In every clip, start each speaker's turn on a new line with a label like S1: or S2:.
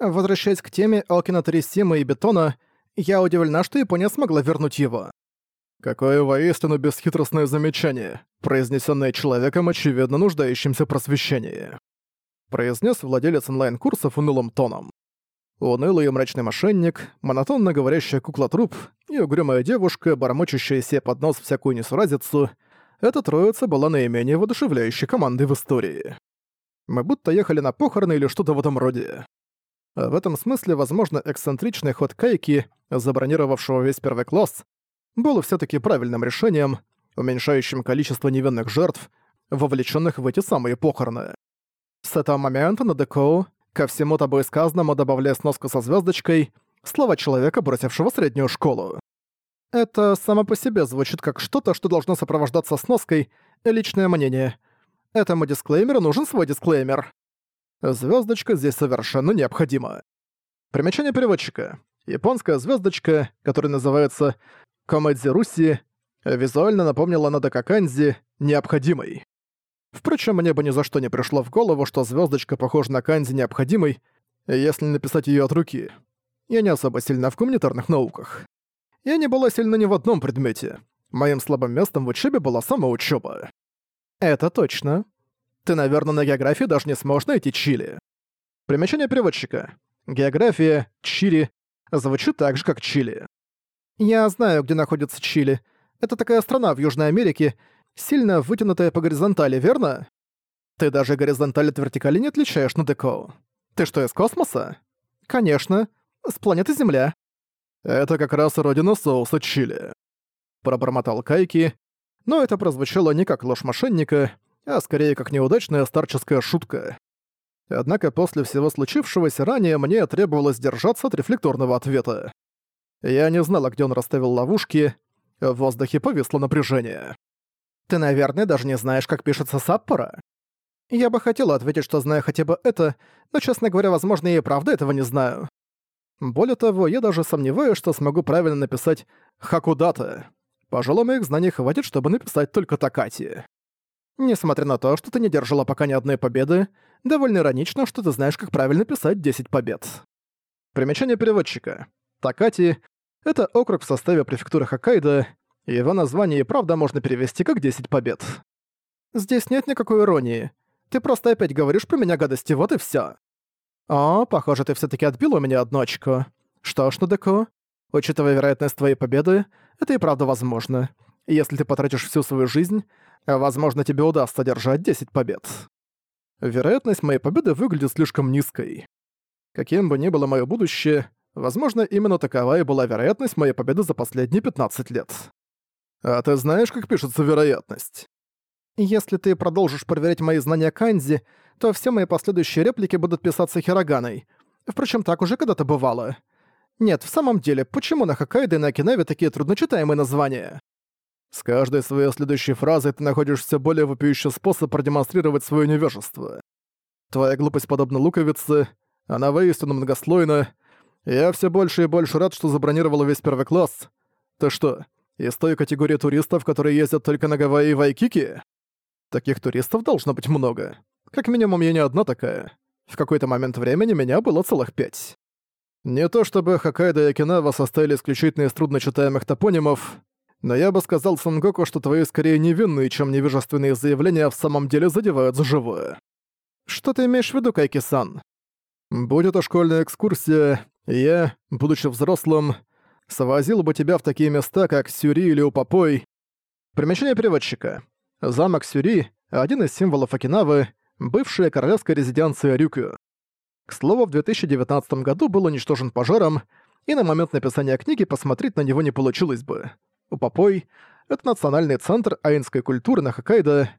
S1: Возвращаясь к теме Алкина Тересима и Бетона, я удивлена, что Япония смогла вернуть его.
S2: Какое воистину бесхитростное замечание, произнесенное человеком, очевидно нуждающимся в просвещении. Произнес владелец онлайн-курсов унылым тоном. Унылый и мрачный мошенник, монотонно говорящая кукла-труп и угрюмая девушка, бормочущая себе под нос всякую несуразицу — эта троица была наименее воодушевляющей командой в истории. Мы будто ехали на похороны или что-то в этом роде. В этом смысле, возможно, эксцентричный ход Кайки, забронировавшего весь первый класс, был все таки правильным решением, уменьшающим количество невинных жертв, вовлеченных в эти самые похороны. С этого момента на Декоу, ко всему тобой сказанному добавляя сноску со звездочкой, слова человека, бросившего среднюю школу. Это само по себе звучит как что-то, что должно сопровождаться сноской «личное мнение». Этому дисклеймеру нужен свой дисклеймер. Звездочка здесь совершенно необходима. Примечание переводчика. Японская звездочка, которая называется Комэдзи Руси, визуально напомнила Надека Канзи необходимой. Впрочем, мне бы ни за что не пришло в голову, что звездочка похожа на Канзи необходимой, если написать ее от руки. Я не особо сильна в гуманитарных науках. Я не была сильна ни в одном предмете. Моим слабым местом в учебе была самоучёба. Это точно. Ты, наверное, на географии даже не сможешь найти Чили. Примечание переводчика. География, Чили, звучит так же, как Чили. Я знаю, где находится Чили. Это такая страна в Южной Америке, сильно вытянутая по горизонтали, верно? Ты даже горизонталь от вертикали не отличаешь на Деко. Ты что, из космоса? Конечно. С планеты Земля. Это как раз родина соуса Чили. Пробормотал Кайки, но это прозвучало не как ложь мошенника, а скорее как неудачная старческая шутка. Однако после всего случившегося ранее мне требовалось держаться от рефлекторного ответа. Я не знала, где он расставил ловушки, в воздухе повисло напряжение. «Ты, наверное, даже не знаешь, как пишется Саппора?» Я бы хотела ответить, что знаю хотя бы это, но, честно говоря, возможно, я и правда этого не знаю. Более того, я даже сомневаюсь, что смогу правильно написать «Хакудата». Пожалуй, моих знаний хватит, чтобы написать только Такати. Несмотря на то, что ты не держала пока ни одной победы, довольно иронично, что ты знаешь, как правильно писать 10 побед. Примечание переводчика. Такати — это округ в составе префектуры Хоккайдо, и его название и правда можно перевести как 10 побед. Здесь нет никакой иронии. Ты просто опять говоришь про меня гадости, вот и всё. О, похоже, ты всё-таки отбил у меня одну очко. Что ж, Нудеко, учитывая вероятность твоей победы, это и правда возможно. Если ты потратишь всю свою жизнь, возможно, тебе удастся держать 10 побед. Вероятность моей победы выглядит слишком низкой. Каким бы ни было моё будущее, возможно, именно такова и была вероятность моей победы за последние 15 лет. А ты знаешь, как пишется вероятность? Если ты продолжишь проверять мои знания канзи, то все мои последующие реплики будут писаться хироганой. Впрочем, так уже когда-то бывало. Нет, в самом деле, почему на Хоккайдо и на Окинаве такие трудночитаемые названия? С каждой своей следующей фразой ты находишь все более вопиющий способ продемонстрировать свое невежество. Твоя глупость подобна луковице, она воистину многослойна. Я все больше и больше рад, что забронировала весь первый класс. Ты что, из той категории туристов, которые ездят только на Гавайи и Вайкики? Таких туристов должно быть много. Как минимум, я не одна такая. В какой-то момент времени меня было целых пять. Не то чтобы Хоккайдо и Окинава состояли исключительно из трудночитаемых топонимов, но я бы сказал Сангоку, что твои скорее невинные, чем невежественные заявления в самом деле задевают за живое. Что ты имеешь в виду, Кайки-сан? Будь это школьная экскурсия, я, будучи взрослым, свозил бы тебя в такие места, как Сюри или Упопой. Примечание переводчика. Замок Сюри — один из символов Окинавы, бывшая королевская резиденция Рюкю. К слову, в 2019 году был уничтожен пожаром, и на момент написания книги посмотреть на него не получилось бы. Упопой — это национальный центр аинской культуры на Хоккайдо,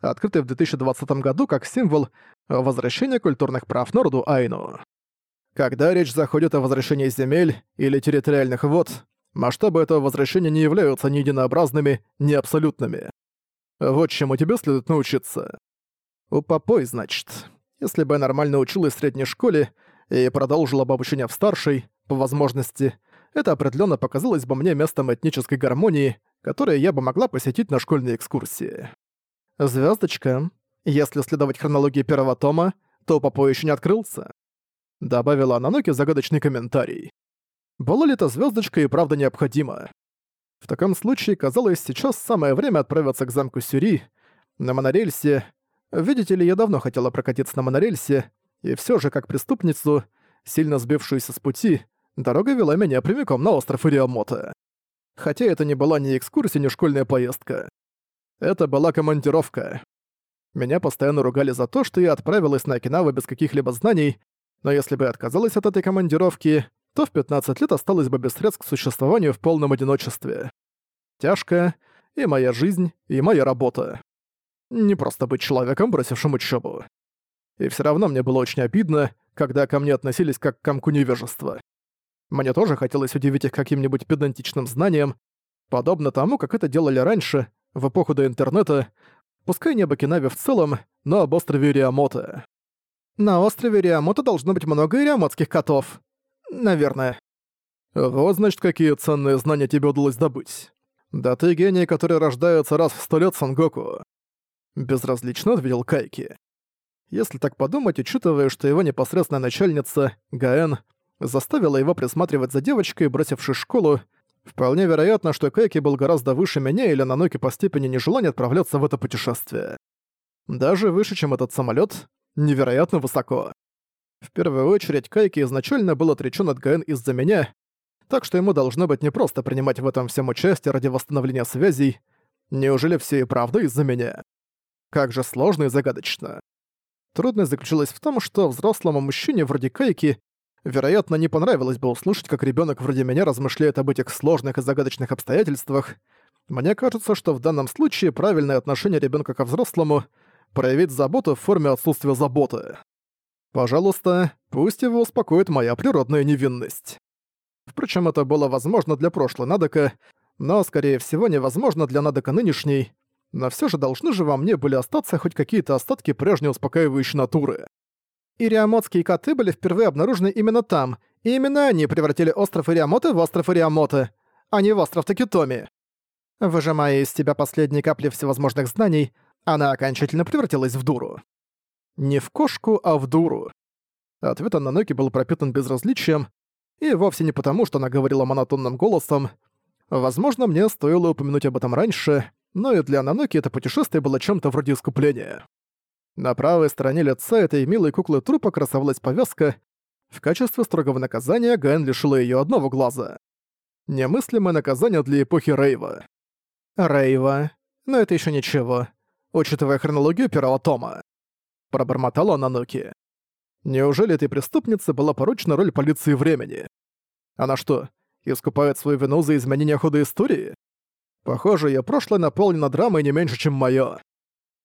S2: открытый в 2020 году как символ возвращения культурных прав народу Айну. Когда речь заходит о возвращении земель или территориальных вод, масштабы этого возвращения не являются ни единообразными, ни абсолютными. Вот чему тебе следует научиться. Упопой, значит. Если бы я нормально училась в средней школе и продолжила бы обучение в старшей, по возможности, это определенно показалось бы мне местом этнической гармонии, которое я бы могла посетить на школьной экскурсии. Звездочка. Если следовать хронологии первого тома, то Попо еще не открылся. Добавила Ананоки загадочный комментарий. Была ли эта звездочка и правда необходима? В таком случае, казалось, сейчас самое время отправиться к замку Сюри на монорельсе. Видите ли, я давно хотела прокатиться на монорельсе, и все же, как преступницу, сильно сбившуюся с пути, дорога вела меня прямиком на остров Ириамота. Хотя это не была ни экскурсия, ни школьная поездка. Это была командировка. Меня постоянно ругали за то, что я отправилась на Окинаву без каких-либо знаний, но если бы я отказалась от этой командировки, то в 15 лет осталась бы без средств к существованию в полном одиночестве. Тяжко, и моя жизнь, и моя работа. Не просто быть человеком, бросившим учебу. И все равно мне было очень обидно, когда ко мне относились как к комку невежества. Мне тоже хотелось удивить их каким-нибудь педантичным знанием, подобно тому, как это делали раньше, в эпоху до интернета, пускай не об Окинаве в целом, но об острове Риамота. На острове Риамота должно быть много ириамотских котов. Наверное. Вот, значит, какие ценные знания тебе удалось добыть. Да ты гений, который рождается раз в сто лет, Сангоку. Безразлично ответил Кайки. Если так подумать, учитывая, что его непосредственная начальница, Гаэн, заставила его присматривать за девочкой, бросившей школу, вполне вероятно, что Кайки был гораздо выше меня или Наноки по степени нежелания отправляться в это путешествие. Даже выше, чем этот самолет, невероятно высоко. В первую очередь, Кайки изначально был отречен от Гаэн из-за меня, так что ему должно быть непросто принимать в этом всем участие ради восстановления связей. Неужели все и правда из-за меня? Как же сложно и загадочно. Трудность заключалась в том, что взрослому мужчине вроде Кайки Вероятно, не понравилось бы услышать, как ребенок вроде меня размышляет об этих сложных и загадочных обстоятельствах. Мне кажется, что в данном случае правильное отношение ребенка ко взрослому проявить заботу в форме отсутствия заботы. Пожалуйста, пусть его успокоит моя природная невинность. Впрочем, это было возможно для прошлой Надока, но, скорее всего, невозможно для Надока нынешней, но все же должны же во мне были остаться хоть какие-то остатки прежней успокаивающей натуры. Ириамотские коты были впервые обнаружены именно там, и именно они превратили остров Ириамота в остров Ириамота, а не в остров Такитоми. Выжимая из себя последние капли всевозможных знаний, она окончательно превратилась в дуру. Не в кошку, а в дуру. Ответ Ананоки был пропитан безразличием, и вовсе не потому, что она говорила монотонным голосом. Возможно, мне стоило упомянуть об этом раньше, но и для Ананоки это путешествие было чем-то вроде искупления. На правой стороне лица этой милой куклы трупа красовалась повязка. В качестве строгого наказания Гэн лишила ее одного глаза. Немыслимое наказание для эпохи Рейва. Рейва. Но это еще ничего, учитывая хронологию первого тома. Пробормотала Нануки. Неужели этой преступнице была поручена роль полиции времени? Она что, искупает свою вину за изменение хода истории? Похоже, ее прошлое наполнено драмой не меньше, чем моё.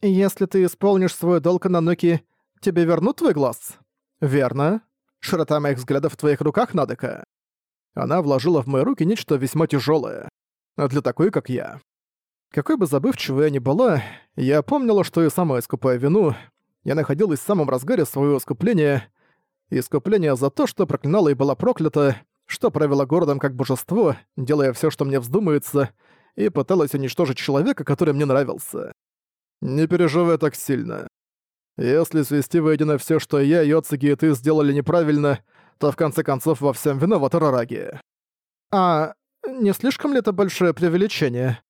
S2: «Если ты исполнишь свой долг на Ноки, тебе вернут твой глаз?» «Верно. Широта моих взглядов в твоих руках, Надека». Она вложила в мои руки нечто весьма тяжелое. Для такой, как я. Какой бы забывчивой я ни была, я помнила, что и сама искупая вину, я находилась в самом разгаре своего искупления. Искупление за то, что проклинала и была проклята, что правила городом как божество, делая все, что мне вздумается, и пыталась уничтожить человека, который мне нравился. Не переживай так сильно. Если свести воедино все, что я, Йоцуги и ты сделали неправильно, то в конце концов во всем виноват Рараги. А не слишком ли это большое преувеличение?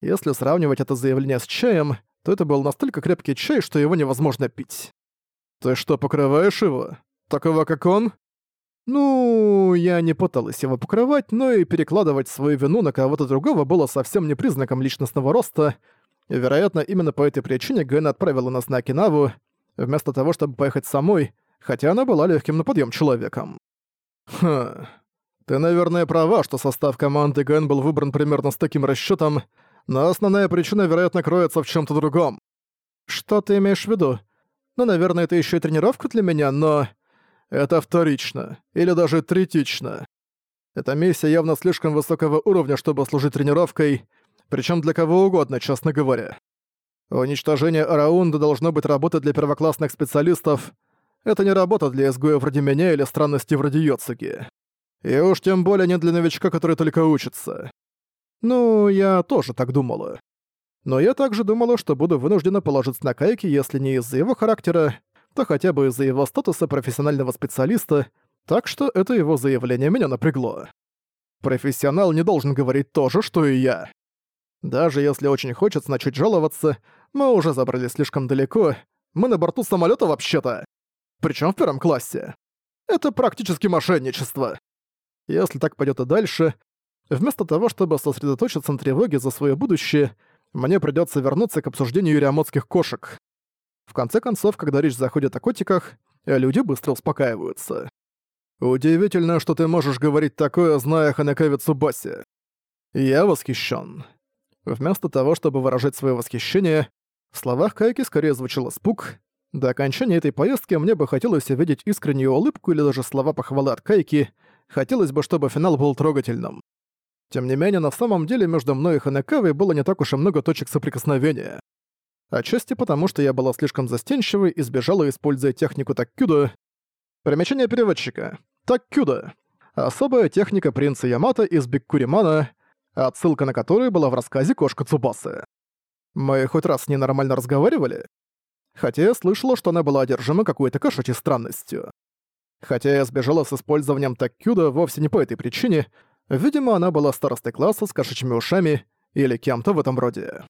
S2: Если сравнивать это заявление с чаем, то это был настолько крепкий чай, что его невозможно пить. Ты что, покрываешь его? Такого, как он? Ну, я не пыталась его покрывать, но и перекладывать свою вину на кого-то другого было совсем не признаком личностного роста, Вероятно, именно по этой причине Гэн отправила нас на Окинаву, вместо того, чтобы поехать самой, хотя она была легким на подъем человеком. Хм. Ты, наверное, права, что состав команды Гэн был выбран примерно с таким расчетом, но основная причина, вероятно, кроется в чем то другом. Что ты имеешь в виду? Ну, наверное, это еще и тренировка для меня, но... Это вторично. Или даже третично. Эта миссия явно слишком высокого уровня, чтобы служить тренировкой, причем для кого угодно, честно говоря. Уничтожение Араунда должно быть работой для первоклассных специалистов. Это не работа для изгоя вроде меня или странности вроде Йоцуги. И уж тем более не для новичка, который только учится. Ну, я тоже так думала. Но я также думала, что буду вынуждена положиться на Кайки, если не из-за его характера,
S1: то хотя бы из-за его статуса профессионального специалиста, так что это его заявление меня напрягло. Профессионал не должен говорить то же, что и я. Даже если очень хочется начать жаловаться, мы уже забрались слишком далеко, мы на борту самолета вообще-то. Причем в первом классе. Это практически мошенничество. Если так пойдет и дальше, вместо того, чтобы сосредоточиться на тревоге за свое будущее, мне придется вернуться к обсуждению риамотских кошек. В конце концов, когда речь заходит о котиках, люди быстро успокаиваются. Удивительно, что ты можешь говорить такое, зная Ханекаве Цубаси. Я восхищен. Вместо того, чтобы выражать свое восхищение, в словах Кайки скорее звучал испуг. До окончания этой поездки мне бы хотелось увидеть искреннюю улыбку или даже слова похвалы от Кайки. Хотелось бы, чтобы финал был трогательным. Тем не менее, на самом деле между мной и Ханекавой было не так уж и много точек соприкосновения. Отчасти потому, что я была слишком застенчивой и сбежала, используя технику Таккюдо. Примечание переводчика. Таккюдо. Особая техника принца Ямато из Биккуримана, отсылка на которую была в рассказе «Кошка Цубасы». Мы хоть раз с ней нормально разговаривали? Хотя я слышала, что она была одержима какой-то кошачьей странностью. Хотя я сбежала с использованием Таккюдо вовсе не по этой причине, видимо, она была старостой класса с кошачьими ушами или кем-то в этом роде.